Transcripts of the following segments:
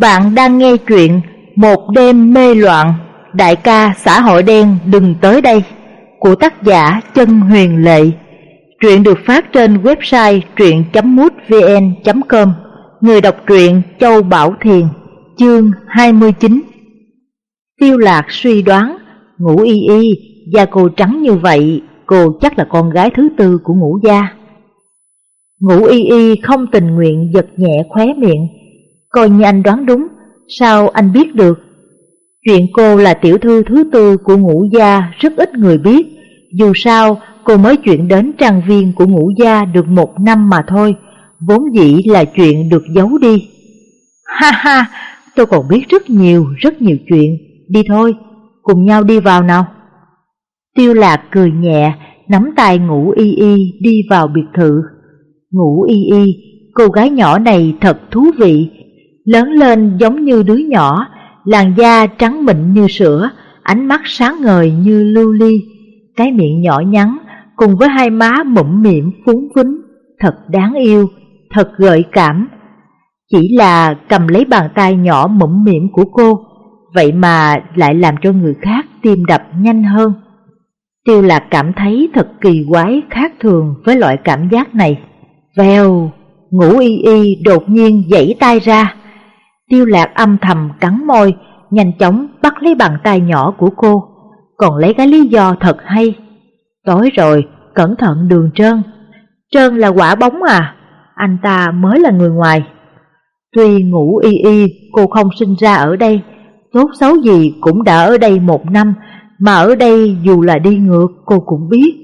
Bạn đang nghe chuyện Một đêm mê loạn. Đại ca xã hội đen, đừng tới đây. Của tác giả Chân Huyền Lệ. Truyện được phát trên website truyện.mútvn.com Người đọc truyện Châu Bảo Thiền, Chương 29 Tiêu lạc suy đoán Ngũ y y, Da cô trắng như vậy, Cô chắc là con gái thứ tư của ngũ gia. Ngũ y y không tình nguyện giật nhẹ khóe miệng Coi như anh đoán đúng, sao anh biết được? Chuyện cô là tiểu thư thứ tư của ngũ gia rất ít người biết, dù sao cô mới chuyển đến trang viên của ngũ gia được một năm mà thôi, vốn dĩ là chuyện được giấu đi. Ha ha, tôi còn biết rất nhiều, rất nhiều chuyện, đi thôi, cùng nhau đi vào nào. Tiêu lạc cười nhẹ, nắm tay ngũ y y đi vào biệt thự. Ngũ y y, cô gái nhỏ này thật thú vị, lớn lên giống như đứa nhỏ, làn da trắng mịn như sữa, ánh mắt sáng ngời như lưu ly, cái miệng nhỏ nhắn cùng với hai má mụm miệng phúng phính, thật đáng yêu, thật gợi cảm. Chỉ là cầm lấy bàn tay nhỏ mụm miệng của cô, vậy mà lại làm cho người khác tim đập nhanh hơn. Tiêu lạc cảm thấy thật kỳ quái khác thường với loại cảm giác này. Vèo, ngủ y y đột nhiên dãy tay ra, Tiêu lạc âm thầm cắn môi, nhanh chóng bắt lấy bàn tay nhỏ của cô, còn lấy cái lý do thật hay. Tối rồi, cẩn thận đường trơn. Trơn là quả bóng à, anh ta mới là người ngoài. Tuy ngủ y y, cô không sinh ra ở đây, tốt xấu gì cũng đã ở đây một năm, mà ở đây dù là đi ngược cô cũng biết.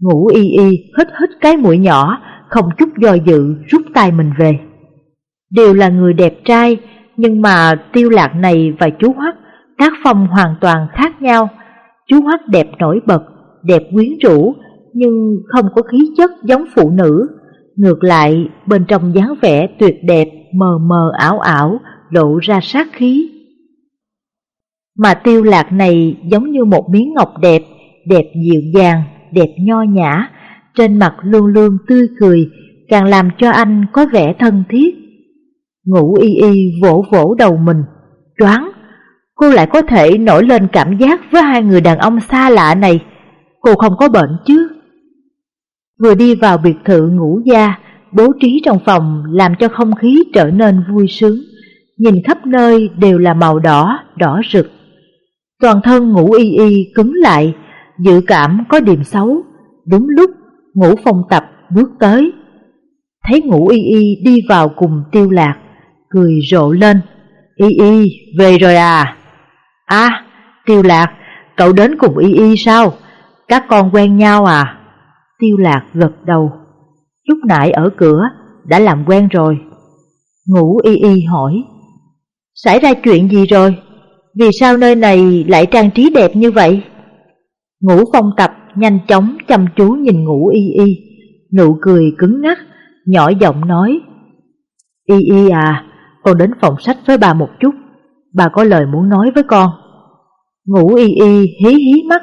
Ngủ y y hít hít cái mũi nhỏ, không chút do dự rút tay mình về. Đều là người đẹp trai, nhưng mà tiêu lạc này và chú Hoắc tác phong hoàn toàn khác nhau. Chú Hoắc đẹp nổi bật, đẹp quyến rũ, nhưng không có khí chất giống phụ nữ. Ngược lại, bên trong dáng vẻ tuyệt đẹp, mờ mờ ảo ảo, lộ ra sát khí. Mà tiêu lạc này giống như một miếng ngọc đẹp, đẹp dịu dàng, đẹp nho nhã, trên mặt luôn luôn tươi cười, càng làm cho anh có vẻ thân thiết, Ngủ y y vỗ vỗ đầu mình, choáng, cô lại có thể nổi lên cảm giác với hai người đàn ông xa lạ này, cô không có bệnh chứ. Vừa đi vào biệt thự ngủ gia, bố trí trong phòng làm cho không khí trở nên vui sướng, nhìn khắp nơi đều là màu đỏ, đỏ rực. Toàn thân ngủ y y cứng lại, dự cảm có điểm xấu, đúng lúc ngủ phong tập bước tới. Thấy ngủ y y đi vào cùng tiêu lạc, cười rộ lên. Y Y, về rồi à? À, Tiêu Lạc, cậu đến cùng Y Y sao? Các con quen nhau à? Tiêu Lạc gật đầu. Lúc nãy ở cửa, đã làm quen rồi. Ngủ Y Y hỏi. Xảy ra chuyện gì rồi? Vì sao nơi này lại trang trí đẹp như vậy? Ngũ phong tập nhanh chóng chăm chú nhìn ngủ Y Y, nụ cười cứng ngắc, nhỏ giọng nói. Y Y à, con đến phòng sách với bà một chút, bà có lời muốn nói với con. Ngủ y y hí hí mắt,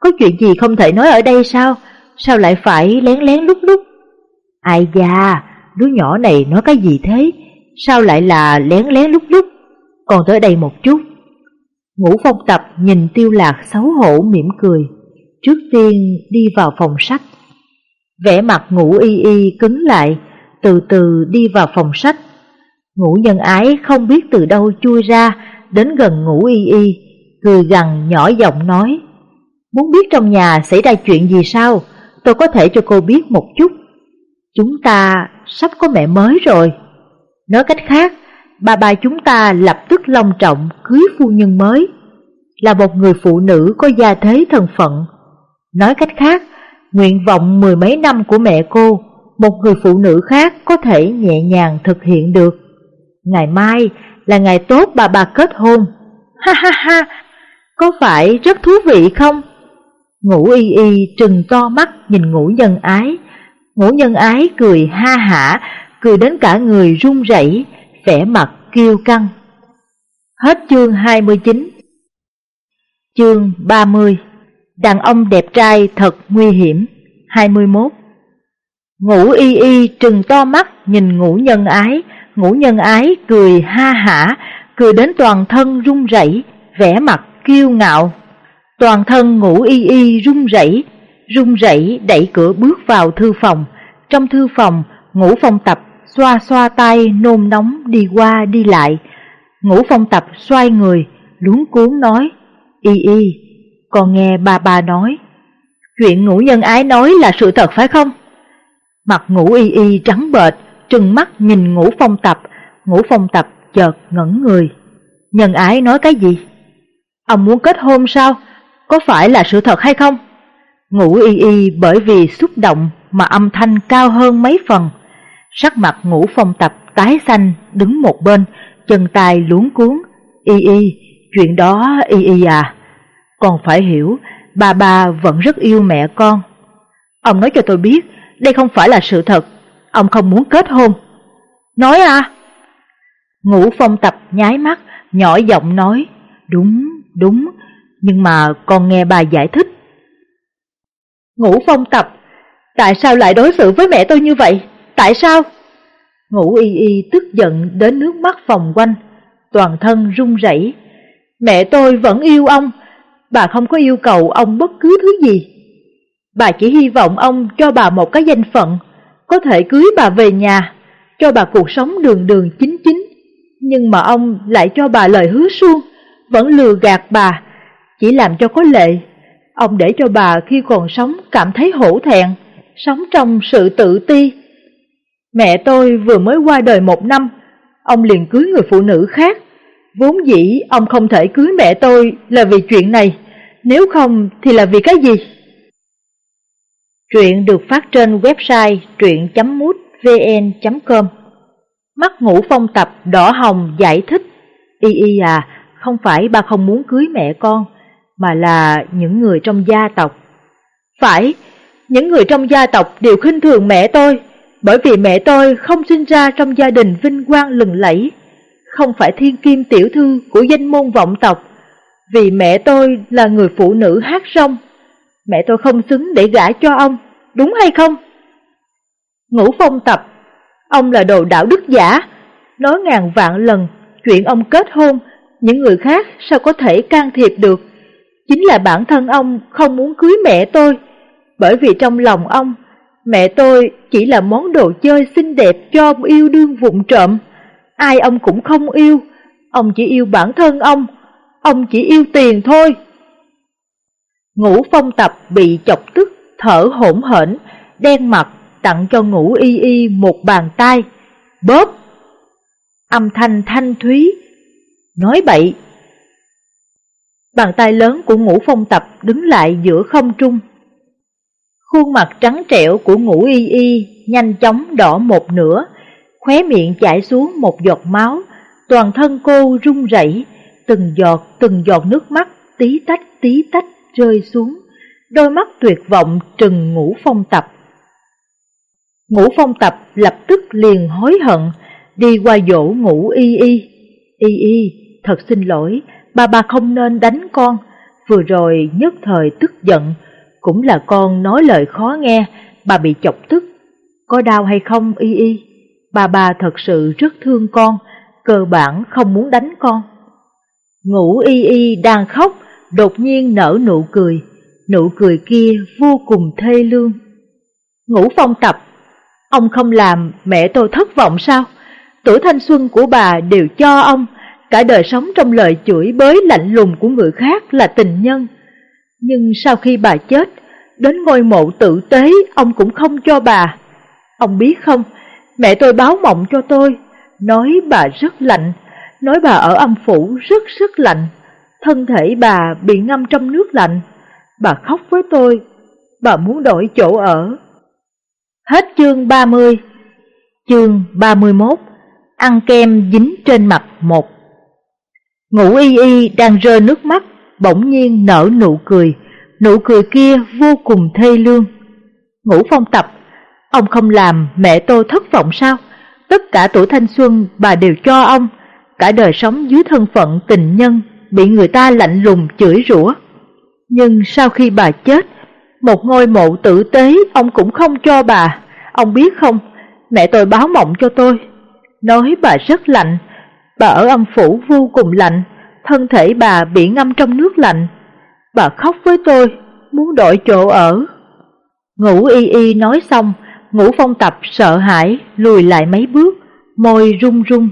có chuyện gì không thể nói ở đây sao? Sao lại phải lén lén lúc lúc? Ai da, đứa nhỏ này nói cái gì thế? Sao lại là lén lén lúc lúc? Còn tới đây một chút. Ngũ phong tập nhìn tiêu lạc xấu hổ mỉm cười, trước tiên đi vào phòng sách. Vẻ mặt ngủ y y cứng lại, từ từ đi vào phòng sách, Ngũ nhân ái không biết từ đâu chui ra, đến gần ngũ y y, cười gằn nhỏ giọng nói. Muốn biết trong nhà xảy ra chuyện gì sao, tôi có thể cho cô biết một chút. Chúng ta sắp có mẹ mới rồi. Nói cách khác, bà bà chúng ta lập tức long trọng cưới phu nhân mới, là một người phụ nữ có gia thế thần phận. Nói cách khác, nguyện vọng mười mấy năm của mẹ cô, một người phụ nữ khác có thể nhẹ nhàng thực hiện được. Ngày mai là ngày tốt bà bà kết hôn. Ha ha ha, có phải rất thú vị không? Ngũ y y trừng to mắt nhìn ngũ nhân ái. Ngũ nhân ái cười ha hả, cười đến cả người run rẩy, vẻ mặt kiêu căng. Hết chương 29 Chương 30 Đàn ông đẹp trai thật nguy hiểm 21 Ngũ y y trừng to mắt nhìn ngũ nhân ái ngũ nhân ái cười ha hả, cười đến toàn thân run rẩy, vẻ mặt kiêu ngạo. Toàn thân ngũ y y run rẩy, run rẩy đẩy cửa bước vào thư phòng. Trong thư phòng, ngũ phong tập xoa xoa tay nôn nóng đi qua đi lại. Ngũ phong tập xoay người, luống cuốn nói, y y, còn nghe bà bà nói. Chuyện ngũ nhân ái nói là sự thật phải không? Mặt ngũ y y trắng bệch, trừng mắt nhìn ngũ phong tập, ngũ phong tập chợt ngẩn người. Nhân ái nói cái gì? Ông muốn kết hôn sao? Có phải là sự thật hay không? Ngũ y y bởi vì xúc động mà âm thanh cao hơn mấy phần. Sắc mặt ngũ phong tập tái xanh đứng một bên, chân tay luống cuốn. Y y, chuyện đó y y à. Còn phải hiểu, bà bà vẫn rất yêu mẹ con. Ông nói cho tôi biết, đây không phải là sự thật, ông không muốn kết hôn. Nói à? Ngũ phong tập nhái mắt, nhỏ giọng nói, đúng, đúng, nhưng mà con nghe bà giải thích. Ngũ phong tập, tại sao lại đối xử với mẹ tôi như vậy? Tại sao? Ngũ y y tức giận đến nước mắt phòng quanh, toàn thân run rẩy. Mẹ tôi vẫn yêu ông, bà không có yêu cầu ông bất cứ thứ gì. Bà chỉ hy vọng ông cho bà một cái danh phận, có thể cưới bà về nhà, cho bà cuộc sống đường đường chính chính. Nhưng mà ông lại cho bà lời hứa suông, vẫn lừa gạt bà, chỉ làm cho có lệ. Ông để cho bà khi còn sống cảm thấy hổ thẹn, sống trong sự tự ti. Mẹ tôi vừa mới qua đời một năm, ông liền cưới người phụ nữ khác. Vốn dĩ ông không thể cưới mẹ tôi là vì chuyện này, nếu không thì là vì cái gì? Truyện được phát trên website truyện.mútvn.com Mắt ngủ phong tập đỏ hồng giải thích. Y y à, không phải ba không muốn cưới mẹ con, mà là những người trong gia tộc. Phải, những người trong gia tộc đều khinh thường mẹ tôi, bởi vì mẹ tôi không sinh ra trong gia đình vinh quang lừng lẫy, không phải thiên kim tiểu thư của danh môn vọng tộc, vì mẹ tôi là người phụ nữ hát rong Mẹ tôi không xứng để gả cho ông, đúng hay không? Ngũ phong tập, ông là đồ đạo đức giả, nói ngàn vạn lần chuyện ông kết hôn, những người khác sao có thể can thiệp được. Chính là bản thân ông không muốn cưới mẹ tôi, bởi vì trong lòng ông, mẹ tôi chỉ là món đồ chơi xinh đẹp cho ông yêu đương vụng trộm. Ai ông cũng không yêu, ông chỉ yêu bản thân ông, ông chỉ yêu tiền thôi. Ngũ phong tập bị chọc tức, thở hỗn hển, đen mặt, tặng cho ngũ y y một bàn tay. Bóp! Âm thanh thanh thúy, nói bậy. Bàn tay lớn của ngũ phong tập đứng lại giữa không trung. Khuôn mặt trắng trẻo của ngũ y y nhanh chóng đỏ một nửa, khóe miệng chảy xuống một giọt máu, toàn thân cô run rẩy, từng giọt từng giọt nước mắt tí tách tí tách rơi xuống, đôi mắt tuyệt vọng trừng ngũ phong tập. Ngũ phong tập lập tức liền hối hận, đi qua dỗ ngũ y y. Y y, thật xin lỗi, bà bà không nên đánh con, vừa rồi nhất thời tức giận, cũng là con nói lời khó nghe, bà bị chọc tức. Có đau hay không y y? Bà bà thật sự rất thương con, cơ bản không muốn đánh con. Ngũ y y đang khóc, đột nhiên nở nụ cười, nụ cười kia vô cùng thê lương. Ngũ phong tập, ông không làm mẹ tôi thất vọng sao? Tuổi thanh xuân của bà đều cho ông, cả đời sống trong lời chửi bới lạnh lùng của người khác là tình nhân. Nhưng sau khi bà chết, đến ngôi mộ tự tế ông cũng không cho bà. Ông biết không, mẹ tôi báo mộng cho tôi, nói bà rất lạnh, nói bà ở âm phủ rất rất lạnh, thân thể bà bị ngâm trong nước lạnh. Bà khóc với tôi, bà muốn đổi chỗ ở. Hết chương 30 Chương 31 Ăn kem dính trên mặt một Ngũ y y đang rơi nước mắt, bỗng nhiên nở nụ cười, nụ cười kia vô cùng thê lương. Ngũ phong tập, ông không làm mẹ tôi thất vọng sao? Tất cả tuổi thanh xuân bà đều cho ông, cả đời sống dưới thân phận tình nhân, bị người ta lạnh lùng chửi rủa. Nhưng sau khi bà chết, một ngôi mộ tử tế ông cũng không cho bà. Ông biết không, mẹ tôi báo mộng cho tôi. nói bà rất lạnh, bà ở âm phủ vô cùng lạnh, thân thể bà bị ngâm trong nước lạnh. Bà khóc với tôi, muốn đổi chỗ ở. Ngũ y y nói xong, ngũ phong tập sợ hãi, lùi lại mấy bước, môi run run.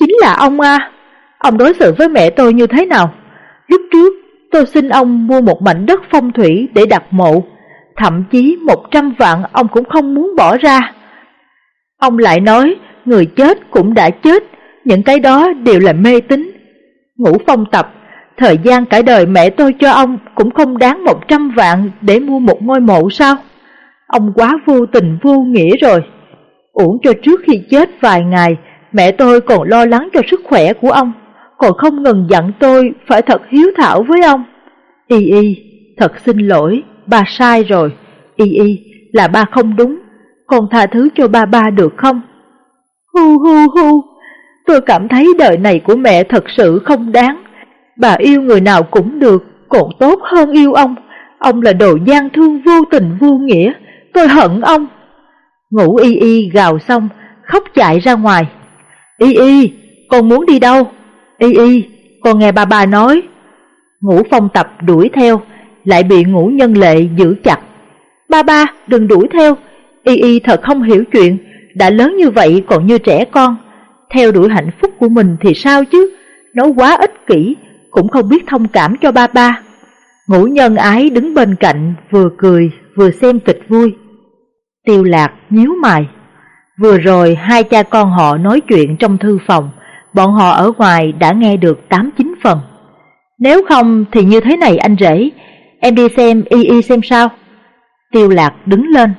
Chính là ông a, ông đối xử với mẹ tôi như thế nào? Lúc trước, tôi xin ông mua một mảnh đất phong thủy để đặt mộ, thậm chí một trăm vạn ông cũng không muốn bỏ ra. Ông lại nói, người chết cũng đã chết, những cái đó đều là mê tín. Ngũ phong tập, thời gian cả đời mẹ tôi cho ông cũng không đáng một trăm vạn để mua một ngôi mộ sao? Ông quá vô tình vô nghĩa rồi. Uổng cho trước khi chết vài ngày, mẹ tôi còn lo lắng cho sức khỏe của ông, còn không ngừng dặn tôi phải thật hiếu thảo với ông. Y y, thật xin lỗi, ba sai rồi. Y y, là ba không đúng, con tha thứ cho ba ba được không? Hu hu hu, tôi cảm thấy đời này của mẹ thật sự không đáng. Bà yêu người nào cũng được, còn tốt hơn yêu ông. Ông là đồ gian thương vô tình vô nghĩa, tôi hận ông. Ngủ y y gào xong, khóc chạy ra ngoài. Y y, con muốn đi đâu? Y y, con nghe bà bà nói. Ngũ phong tập đuổi theo, lại bị ngũ nhân lệ giữ chặt. Ba ba, đừng đuổi theo. Y y thật không hiểu chuyện, đã lớn như vậy còn như trẻ con. Theo đuổi hạnh phúc của mình thì sao chứ? Nó quá ích kỷ, cũng không biết thông cảm cho ba ba. Ngũ nhân ái đứng bên cạnh vừa cười vừa xem kịch vui. Tiêu lạc nhíu mày. Vừa rồi hai cha con họ nói chuyện trong thư phòng, bọn họ ở ngoài đã nghe được 8-9 phần. Nếu không thì như thế này anh rể, em đi xem y y xem sao. Tiêu lạc đứng lên.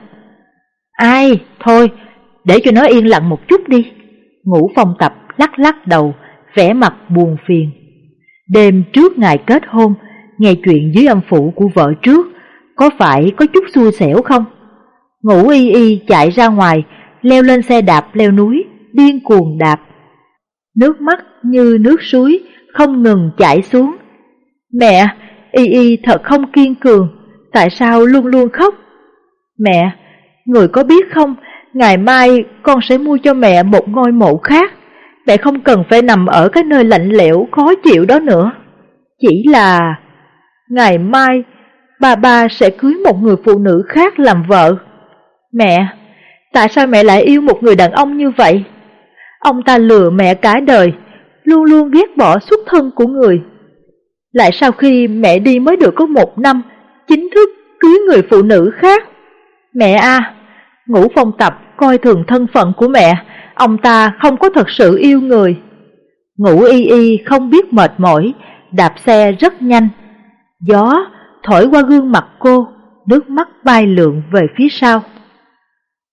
Ai, thôi, để cho nó yên lặng một chút đi. Ngũ phong tập lắc lắc đầu, vẻ mặt buồn phiền. Đêm trước ngày kết hôn, nghe chuyện dưới âm phủ của vợ trước, có phải có chút xui xẻo không? Ngủ y y chạy ra ngoài, leo lên xe đạp leo núi, điên cuồng đạp. Nước mắt như nước suối, không ngừng chảy xuống. Mẹ, y y thật không kiên cường, tại sao luôn luôn khóc? Mẹ, người có biết không, ngày mai con sẽ mua cho mẹ một ngôi mộ khác. Mẹ không cần phải nằm ở cái nơi lạnh lẽo khó chịu đó nữa. Chỉ là ngày mai bà ba sẽ cưới một người phụ nữ khác làm vợ. Mẹ, tại sao mẹ lại yêu một người đàn ông như vậy? Ông ta lừa mẹ cả đời, luôn luôn ghét bỏ xuất thân của người. Lại sau khi mẹ đi mới được có một năm, chính thức cưới người phụ nữ khác. Mẹ à, ngũ phong tập coi thường thân phận của mẹ, ông ta không có thật sự yêu người. Ngũ y y không biết mệt mỏi, đạp xe rất nhanh. Gió thổi qua gương mặt cô, nước mắt bay lượn về phía sau.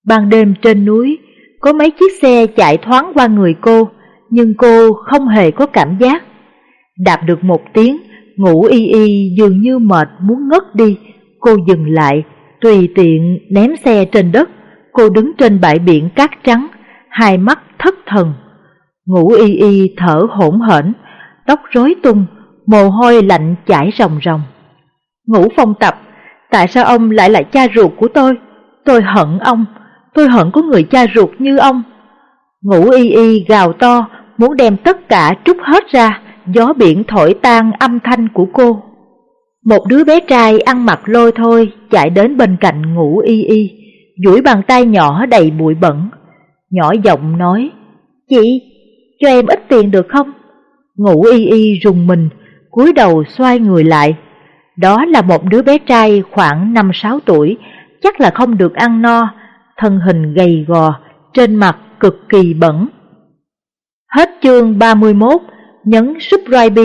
Ban đêm trên núi, có mấy chiếc xe chạy thoáng qua người cô, nhưng cô không hề có cảm giác. Đạp được một tiếng, ngủ y y dường như mệt muốn ngất đi, cô dừng lại, tùy tiện ném xe trên đất. Cô đứng trên bãi biển cát trắng, hai mắt thất thần. Ngủ y y thở hỗn hển, tóc rối tung, mồ hôi lạnh chảy ròng ròng. ngủ phong tập, tại sao ông lại là cha ruột của tôi? Tôi hận ông, tôi hận có người cha ruột như ông. Ngũ y y gào to, muốn đem tất cả trút hết ra, gió biển thổi tan âm thanh của cô. Một đứa bé trai ăn mặc lôi thôi chạy đến bên cạnh ngũ y y, duỗi bàn tay nhỏ đầy bụi bẩn. Nhỏ giọng nói, Chị, cho em ít tiền được không? Ngũ y y rùng mình, cúi đầu xoay người lại. Đó là một đứa bé trai khoảng 5-6 tuổi, chắc là không được ăn no, thân hình gầy gò, trên mặt cực kỳ bẩn. Hết chương 31, nhấn subscribe